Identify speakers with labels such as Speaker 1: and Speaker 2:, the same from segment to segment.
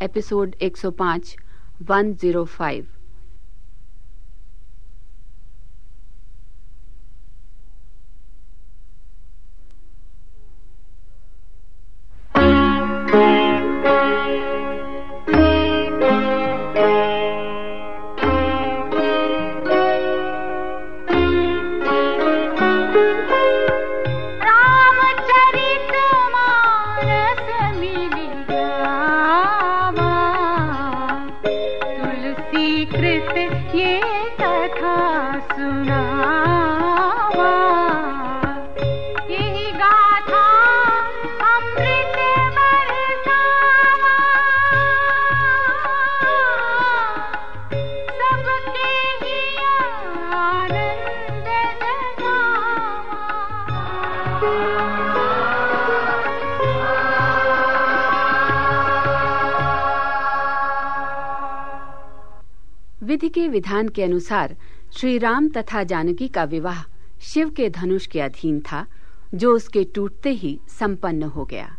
Speaker 1: Episode 105 105 विधि के विधान के अनुसार श्री राम तथा जानकी का विवाह शिव के धनुष के अधीन था, जो उसके टूटते ही संपन्न हो गया।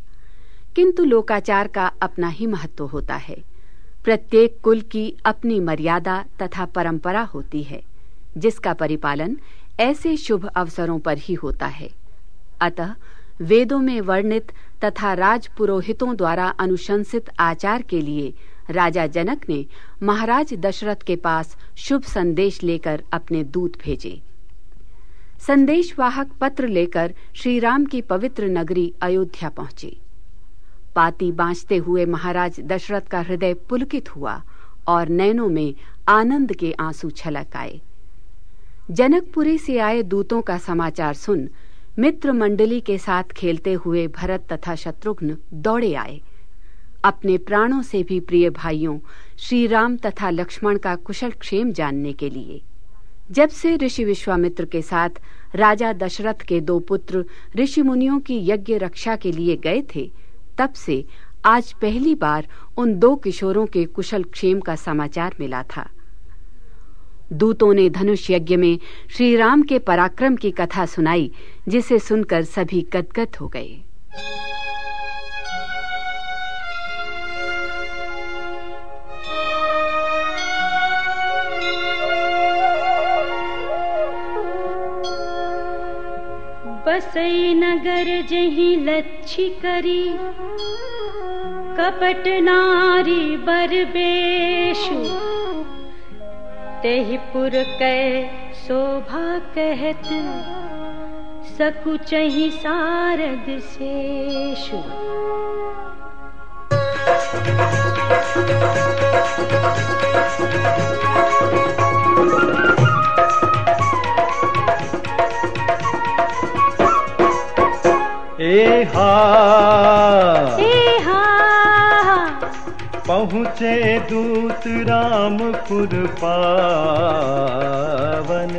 Speaker 1: किंतु लोकाचार का अपना ही महत्व होता है। प्रत्येक कुल की अपनी मर्यादा तथा परंपरा होती है, जिसका परिपालन ऐसे शुभ अवसरों पर ही होता है। अतः वेदों में वर्णित तथा राजपुरोहितों द्वारा अनुशंसित आचार के लिए राजा जनक ने महाराज दशरथ के पास शुभ संदेश लेकर अपने दूत भेजे। संदेशवाहक पत्र लेकर श्री राम की पवित्र नगरी अयोध्या पहुँचे। पाती बांचते हुए महाराज दशरथ का हृदय पुलकित हुआ और नैनों में आनंद के आँसू छलक आए। जनकपुरी से आए दूतों का समाचार सुन मित्र मंडली के साथ खेलते हुए भरत तथा शत्रुघ्न दौड़े आए। अपने प्राणों से भी प्रिय भाइयों श्री राम तथा लक्ष्मण का कुशल क्षेम जानने के लिए। जब से ऋषि विश्वामित्र के साथ राजा दशरथ के दो पुत्र ऋषि मुनियों की यज्ञ रक्षा के लिए गए थे, तब से आज पहली बार उन दो किशोरों के कुशल क्षेम का समाचार मिला था। दूतों ने धनुष यज्ञ में श्री राम के पराक्रम की कथा सुनाई, जिसे सुनकर सभी गदगद हो गए।
Speaker 2: बसई नगर जही लच्छी करी, कपट नारी बरबेशु। तेहिपुर कै शोभा कहत। सकुचही सारद शेषु।
Speaker 3: पहुँचे दूत रामपुर पावन।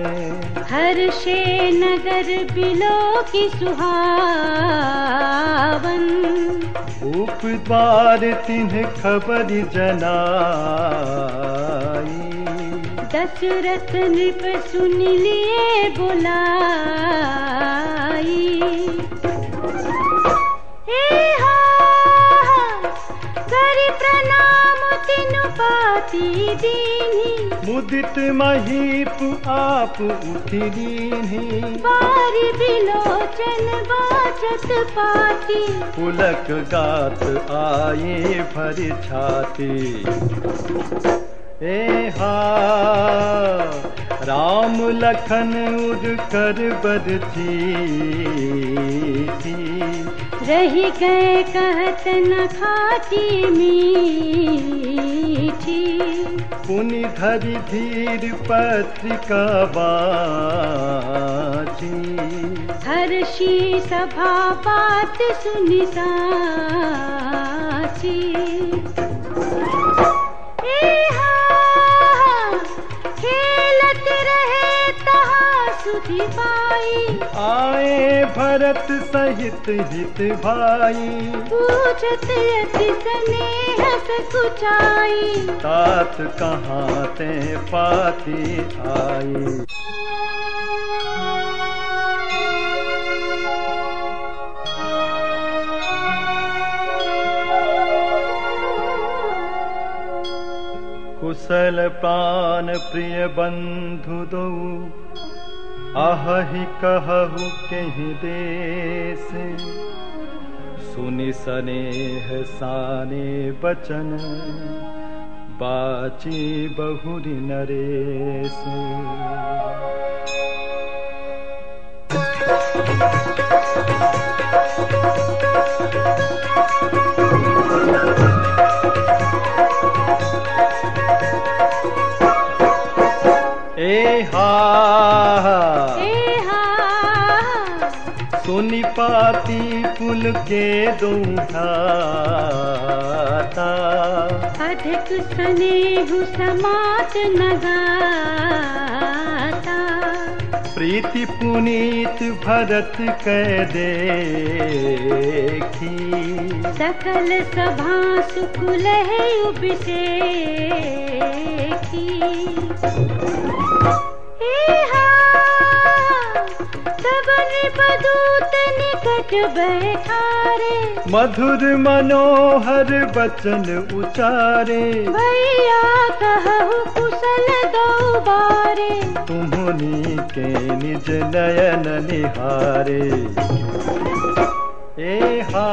Speaker 2: हर्षे नगर बिलो की सुहावन।
Speaker 3: द्वार तिन्ह खबर जनाई।
Speaker 2: दशरथ नृप सुन लिए बुलाई।
Speaker 3: मुदित महीप आप उठिलीन्ही
Speaker 2: बारी बिलोचन बाचत पाती।
Speaker 3: पुलक गात आए भर छाती। ए हा राम लखन उड़ कर बरती।
Speaker 2: रही गए कहत न खाती मीठी।
Speaker 3: पुनि धरी धीर पत्रिका हर
Speaker 2: हर्षी सभा बात सुनी साची सुधि पाई।
Speaker 3: आए भरत सहित हित भाई।
Speaker 2: पूछत अति स्नेह सकुचाई
Speaker 3: तात कहाँ ते पाती आई। कुशल प्राण प्रिय बंधु दो अहि कहु कहीं देश। सुनि सनेह साने बचन बाची बहुरी नरेश। ए हा पाती पुल के दो घाता
Speaker 2: अधिक स्नेहु समात नगाता
Speaker 3: प्रीति पुनीत भरत कह देखी।
Speaker 2: सकल सभा उबसेखी हे हा सबन बदूत निकट बैठारे
Speaker 3: मधुर मनोहर बचन उचारे।
Speaker 2: भैया कहु कुशल दो बारे।
Speaker 3: तुम्हनी के निज नयन निहारे। ए हा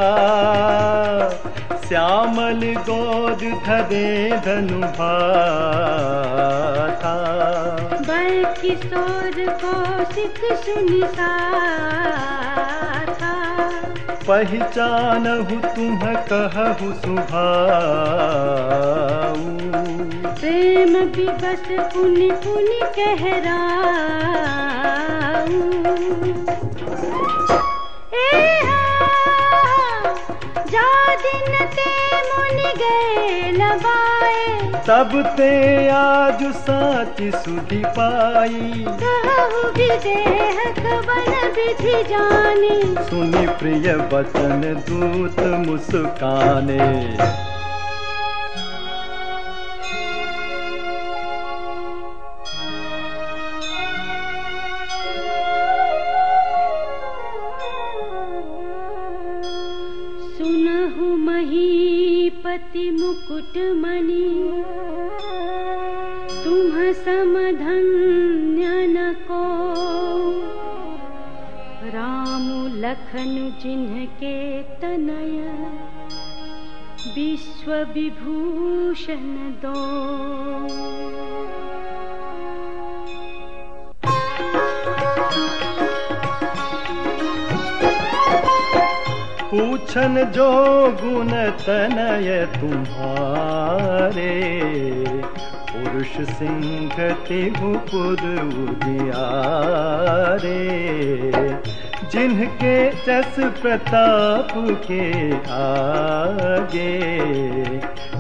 Speaker 3: श्यामल गोद धरे धनु भाथा।
Speaker 2: बल किशोर कौशिक सुनि था
Speaker 3: पहचानहु तुम कहु सुभाऊ।
Speaker 2: प्रेम बस पुनि पुनि कहराऊ।
Speaker 3: तब ते आज साच सुधि पाई।
Speaker 2: विदेह विधि जाने।
Speaker 3: सुनि प्रिय वचन दूत मुस्काने।
Speaker 2: सुनहु महीपति मुकुट मणि लखन जिन्ह के तनय विश्व विभूषण दो।
Speaker 3: पूछन जो गुण तनय तुम्हारे, पुरुष सिंह तिहुपुर उदियारे जिनके जस प्रताप के आगे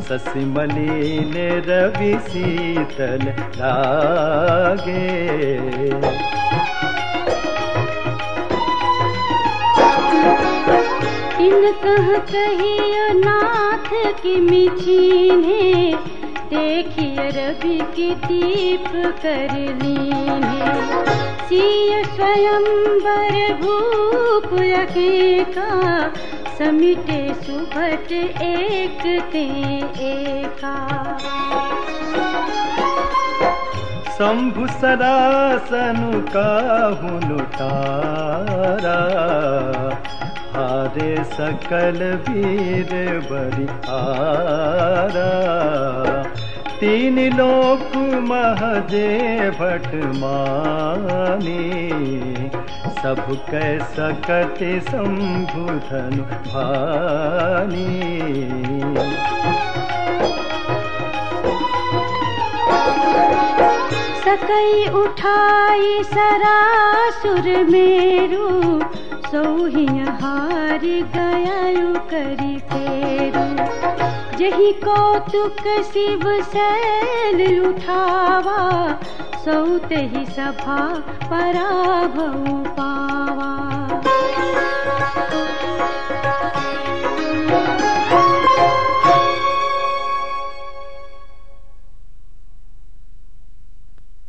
Speaker 3: ससी मलिन रवि शीतल लागे।
Speaker 2: इन कह कहिय नाथ की मिछीने देखिए रवि की दीप कर लीने। सिय स्वयंवर भूप रखे का समिटे सुभट एक ते एका।
Speaker 3: शंभु सरासनु काहु लुटारा, हारे सकल वीर बरिहारा तीन लोक महजे भट मानी। सब कै सकत शंभु धनु
Speaker 2: सकई उठाई सरासुर मेरू सोहिय हार गयायु करी फेरू जि कौतुक शिव सैल लुठावा सौतहि सभा पराभूपा